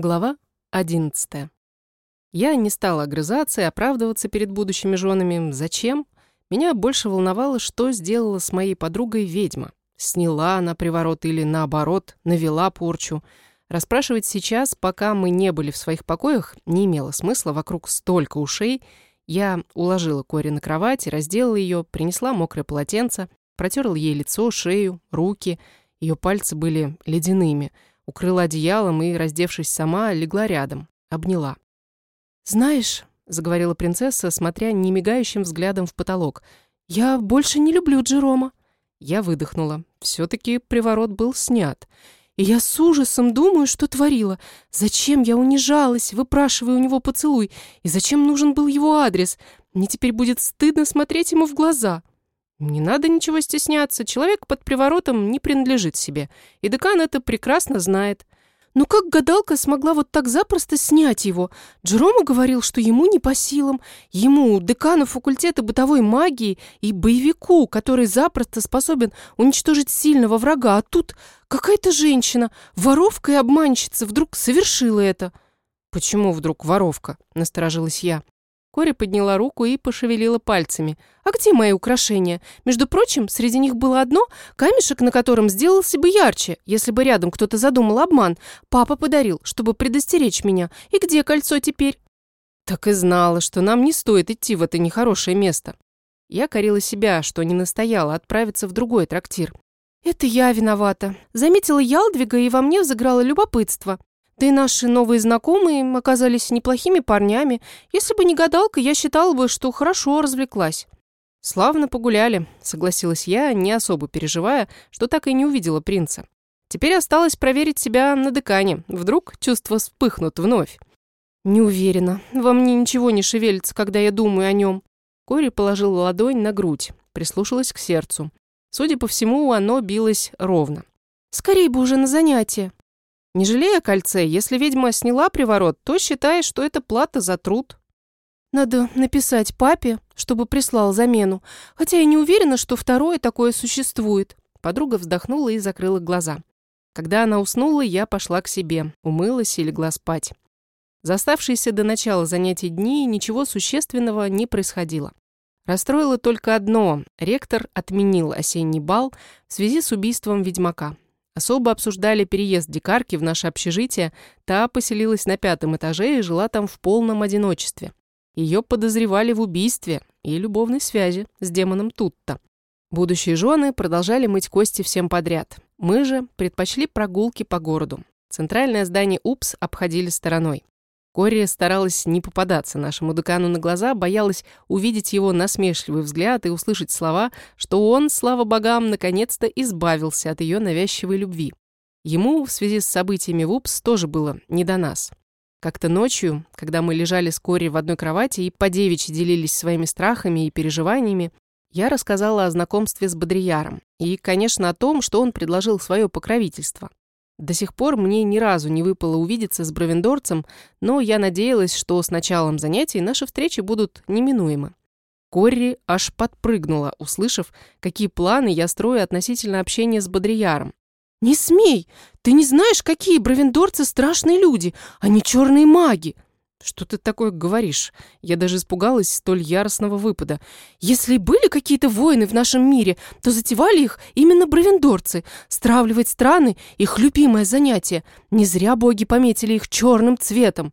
Глава 11. Я не стала огрызаться и оправдываться перед будущими женами. Зачем? Меня больше волновало, что сделала с моей подругой ведьма. Сняла она приворот или, наоборот, навела порчу. Расспрашивать сейчас, пока мы не были в своих покоях, не имело смысла, вокруг столько ушей. Я уложила Кори на кровать, раздела ее, принесла мокрое полотенце, протерла ей лицо, шею, руки. Ее пальцы были ледяными — укрыла одеялом и, раздевшись сама, легла рядом, обняла. «Знаешь», — заговорила принцесса, смотря немигающим взглядом в потолок, «я больше не люблю Джерома». Я выдохнула. все таки приворот был снят. И я с ужасом думаю, что творила. Зачем я унижалась, выпрашивая у него поцелуй? И зачем нужен был его адрес? Мне теперь будет стыдно смотреть ему в глаза. Не надо ничего стесняться, человек под приворотом не принадлежит себе, и декан это прекрасно знает. Но как гадалка смогла вот так запросто снять его? Джерома говорил, что ему не по силам. Ему, декану факультета бытовой магии и боевику, который запросто способен уничтожить сильного врага. А тут какая-то женщина, воровка и обманщица, вдруг совершила это. «Почему вдруг воровка?» – насторожилась я. Кори подняла руку и пошевелила пальцами. «А где мои украшения? Между прочим, среди них было одно, камешек на котором сделался бы ярче, если бы рядом кто-то задумал обман. Папа подарил, чтобы предостеречь меня. И где кольцо теперь?» Так и знала, что нам не стоит идти в это нехорошее место. Я корила себя, что не настояла отправиться в другой трактир. «Это я виновата. Заметила Ялдвига, и во мне взыграло любопытство. Да и наши новые знакомые оказались неплохими парнями. Если бы не гадалка, я считала бы, что хорошо развлеклась. «Славно погуляли», — согласилась я, не особо переживая, что так и не увидела принца. Теперь осталось проверить себя на декане. Вдруг чувства вспыхнут вновь. «Не уверена. Во мне ничего не шевелится, когда я думаю о нем». Кори положила ладонь на грудь, прислушалась к сердцу. Судя по всему, оно билось ровно. «Скорей бы уже на занятие», не жалея кольце, если ведьма сняла приворот, то считай, что это плата за труд. Надо написать папе, чтобы прислал замену, хотя я не уверена, что второе такое существует. Подруга вздохнула и закрыла глаза. Когда она уснула, я пошла к себе, умылась и легла спать. За оставшиеся до начала занятий дни ничего существенного не происходило. Расстроило только одно – ректор отменил осенний бал в связи с убийством ведьмака. Особо обсуждали переезд дикарки в наше общежитие, та поселилась на пятом этаже и жила там в полном одиночестве. Ее подозревали в убийстве и любовной связи с демоном Тутта. Будущие жены продолжали мыть кости всем подряд. Мы же предпочли прогулки по городу. Центральное здание УПС обходили стороной. Кори старалась не попадаться нашему декану на глаза, боялась увидеть его насмешливый взгляд и услышать слова, что он, слава богам, наконец-то избавился от ее навязчивой любви. Ему в связи с событиями в УПС тоже было не до нас. Как-то ночью, когда мы лежали с Кори в одной кровати и по девичьи делились своими страхами и переживаниями, я рассказала о знакомстве с Бодрияром и, конечно, о том, что он предложил свое покровительство. До сих пор мне ни разу не выпало увидеться с бровендорцем, но я надеялась, что с началом занятий наши встречи будут неминуемы. Корри аж подпрыгнула, услышав, какие планы я строю относительно общения с Бодрияром. «Не смей! Ты не знаешь, какие бровендорцы страшные люди! Они черные маги!» «Что ты такое говоришь?» Я даже испугалась столь яростного выпада. «Если были какие-то войны в нашем мире, то затевали их именно бровендорцы. Стравливать страны — их любимое занятие. Не зря боги пометили их черным цветом».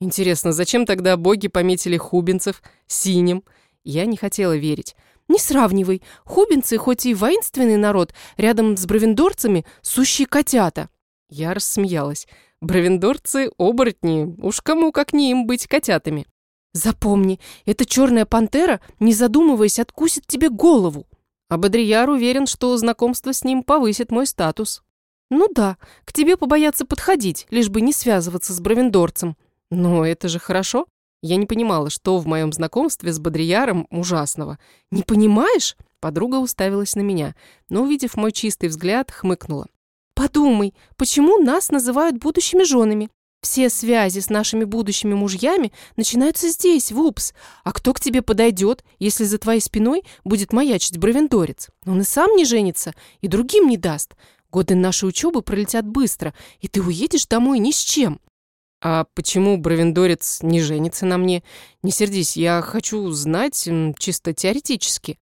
«Интересно, зачем тогда боги пометили хубинцев синим?» Я не хотела верить. «Не сравнивай. Хубинцы, хоть и воинственный народ, рядом с бровендорцами — сущие котята». Я рассмеялась. Бравендорцы — оборотни, уж кому как не им быть котятами. Запомни, эта черная пантера, не задумываясь, откусит тебе голову. А Бодрияр уверен, что знакомство с ним повысит мой статус. Ну да, к тебе побояться подходить, лишь бы не связываться с Бравендорцем. Но это же хорошо. Я не понимала, что в моем знакомстве с Бодрияром ужасного. Не понимаешь? Подруга уставилась на меня, но, увидев мой чистый взгляд, хмыкнула. Подумай, почему нас называют будущими женами? Все связи с нашими будущими мужьями начинаются здесь, в УПС. А кто к тебе подойдет, если за твоей спиной будет маячить бровендорец? Он и сам не женится, и другим не даст. Годы нашей учебы пролетят быстро, и ты уедешь домой ни с чем. А почему бровендорец не женится на мне? Не сердись, я хочу знать чисто теоретически.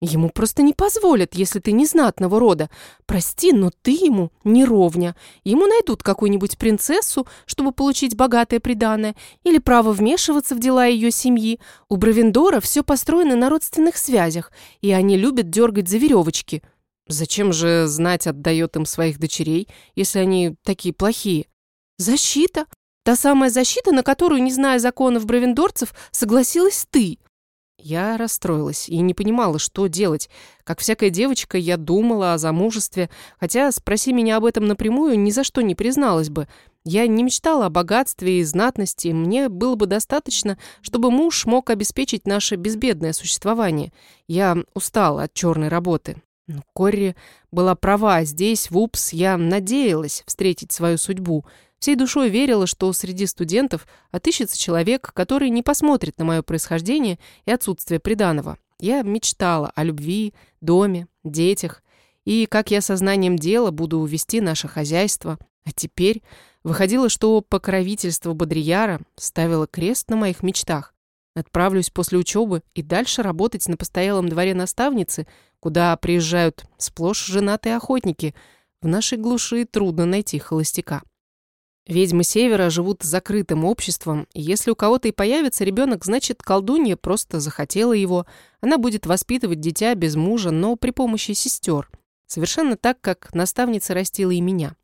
Ему просто не позволят, если ты не знатного рода. Прости, но ты ему не ровня. Ему найдут какую-нибудь принцессу, чтобы получить богатое приданое, или право вмешиваться в дела ее семьи. У Бравендора все построено на родственных связях, и они любят дергать за веревочки. Зачем же знать отдает им своих дочерей, если они такие плохие? Защита. Та самая защита, на которую, не зная законов бравендорцев, согласилась ты. Я расстроилась и не понимала, что делать. Как всякая девочка, я думала о замужестве, хотя, спроси меня об этом напрямую, ни за что не призналась бы. Я не мечтала о богатстве и знатности, мне было бы достаточно, чтобы муж мог обеспечить наше безбедное существование. Я устала от черной работы. Но Корри была права, здесь, в УПС, я надеялась встретить свою судьбу — Всей душой верила, что среди студентов отыщется человек, который не посмотрит на мое происхождение и отсутствие приданого. Я мечтала о любви, доме, детях и как я сознанием дела буду вести наше хозяйство. А теперь выходило, что покровительство Бодрияра ставило крест на моих мечтах. Отправлюсь после учебы и дальше работать на постоялом дворе наставницы, куда приезжают сплошь женатые охотники. В нашей глуши трудно найти холостяка. Ведьмы Севера живут закрытым обществом, и если у кого-то и появится ребенок, значит, колдунья просто захотела его. Она будет воспитывать дитя без мужа, но при помощи сестер. Совершенно так, как наставница растила и меня.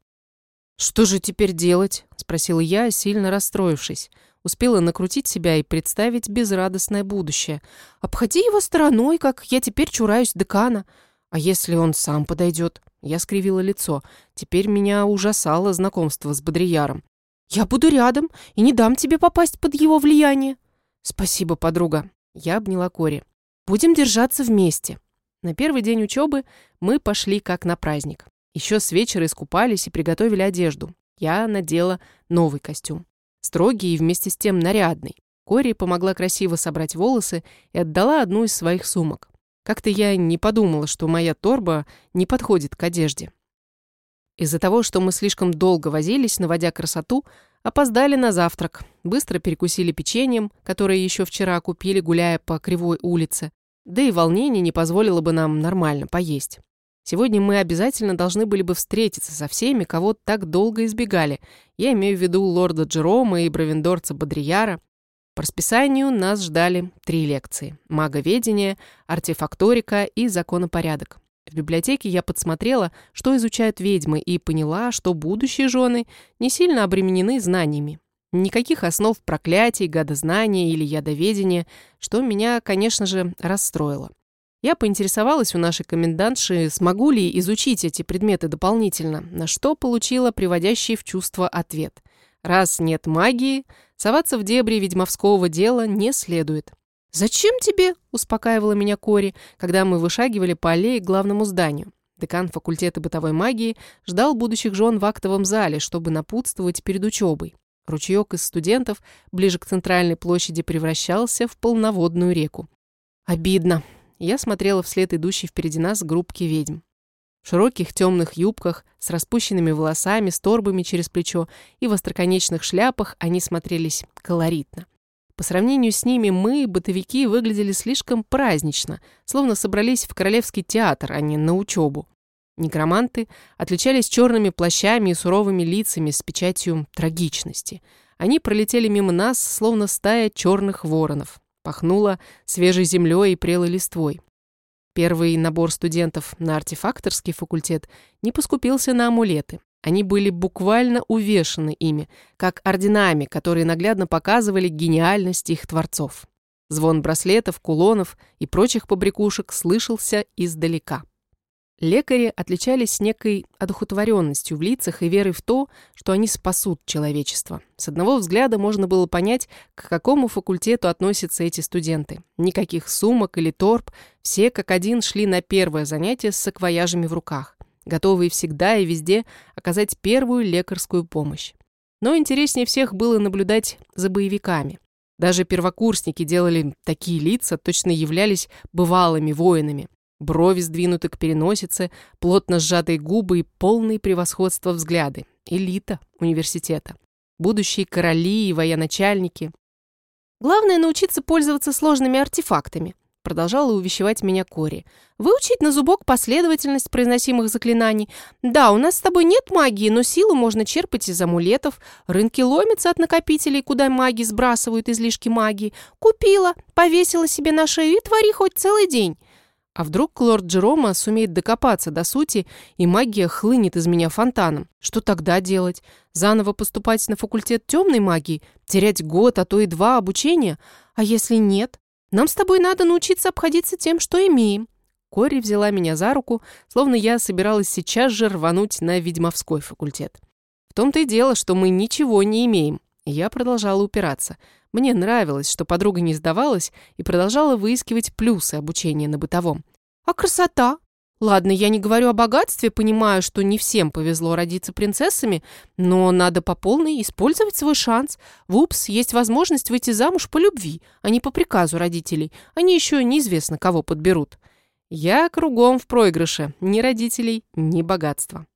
«Что же теперь делать?» – спросила я, сильно расстроившись. Успела накрутить себя и представить безрадостное будущее. «Обходи его стороной, как я теперь чураюсь декана. А если он сам подойдет?» Я скривила лицо. Теперь меня ужасало знакомство с Бодрияром. «Я буду рядом и не дам тебе попасть под его влияние». «Спасибо, подруга». Я обняла Кори. «Будем держаться вместе». На первый день учебы мы пошли как на праздник. Еще с вечера искупались и приготовили одежду. Я надела новый костюм. Строгий и вместе с тем нарядный. Кори помогла красиво собрать волосы и отдала одну из своих сумок. Как-то я не подумала, что моя торба не подходит к одежде. Из-за того, что мы слишком долго возились, наводя красоту, опоздали на завтрак, быстро перекусили печеньем, которое еще вчера купили, гуляя по кривой улице, да и волнение не позволило бы нам нормально поесть. Сегодня мы обязательно должны были бы встретиться со всеми, кого так долго избегали. Я имею в виду лорда Джерома и бровендорца Бодрияра, по расписанию нас ждали три лекции – маговедение, артефакторика и законопорядок. В библиотеке я подсмотрела, что изучают ведьмы, и поняла, что будущие жены не сильно обременены знаниями. Никаких основ проклятий, гадознания или ядоведения, что меня, конечно же, расстроило. Я поинтересовалась у нашей комендантши, смогу ли изучить эти предметы дополнительно, на что получила приводящий в чувство ответ. Раз нет магии, соваться в дебри ведьмовского дела не следует. «Зачем тебе?» – успокаивала меня Кори, когда мы вышагивали по аллее к главному зданию. Декан факультета бытовой магии ждал будущих жен в актовом зале, чтобы напутствовать перед учебой. Ручеек из студентов ближе к центральной площади превращался в полноводную реку. Обидно. Я смотрела вслед идущей впереди нас группки ведьм. В широких темных юбках, с распущенными волосами, с торбами через плечо и в остроконечных шляпах они смотрелись колоритно. По сравнению с ними мы, бытовики, выглядели слишком празднично, словно собрались в королевский театр, а не на учебу. Некроманты отличались черными плащами и суровыми лицами с печатью трагичности. Они пролетели мимо нас, словно стая черных воронов. Пахнуло свежей землей и прелой листвой. Первый набор студентов на артефакторский факультет не поскупился на амулеты. Они были буквально увешаны ими, как орденами, которые наглядно показывали гениальность их творцов. Звон браслетов, кулонов и прочих побрякушек слышался издалека. Лекари отличались некой одухотворенностью в лицах и верой в то, что они спасут человечество. С одного взгляда можно было понять, к какому факультету относятся эти студенты. Никаких сумок или торб, все как один шли на первое занятие с саквояжами в руках, готовые всегда и везде оказать первую лекарскую помощь. Но интереснее всех было наблюдать за боевиками. Даже первокурсники делали такие лица, точно являлись бывалыми воинами. Брови сдвинуты к переносице, плотно сжатые губы и полные превосходства взгляды. Элита университета. будущие короли и военачальники. Главное научиться пользоваться сложными артефактами продолжала увещевать меня Кори. «Выучить на зубок последовательность произносимых заклинаний. Да, у нас с тобой нет магии, но силу можно черпать из амулетов. Рынки ломятся от накопителей, куда маги сбрасывают излишки магии. Купила, повесила себе на шею и твори хоть целый день». А вдруг лорд Джерома сумеет докопаться до сути, и магия хлынет из меня фонтаном? Что тогда делать? Заново поступать на факультет темной магии? Терять год, а то и два обучения? А если нет? Нам с тобой надо научиться обходиться тем, что имеем». Кори взяла меня за руку, словно я собиралась сейчас же рвануть на ведьмовской факультет. В том-то и дело, что мы ничего не имеем. Я продолжала упираться. Мне нравилось, что подруга не сдавалась и продолжала выискивать плюсы обучения на бытовом. «А красота?» Ладно, я не говорю о богатстве, понимаю, что не всем повезло родиться принцессами, но надо по полной использовать свой шанс. В УПС есть возможность выйти замуж по любви, а не по приказу родителей. Они еще неизвестно, кого подберут. Я кругом в проигрыше. Ни родителей, ни богатства.